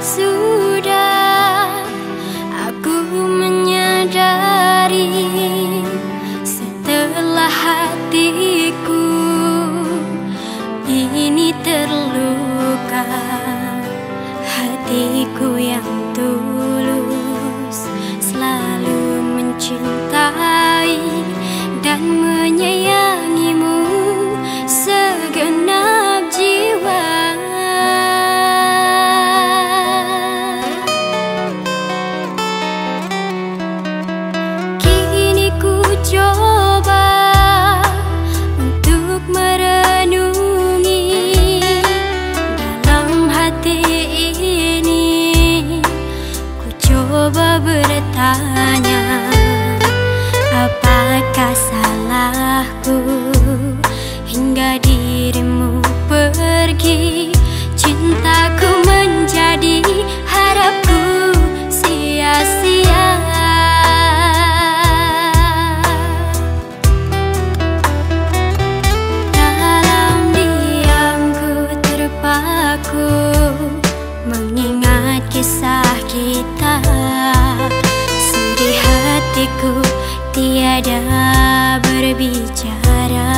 sudah aku menyadari setelah hatiku ini terluka hatiku yang tulus selalu mencintai dan tiada berbicara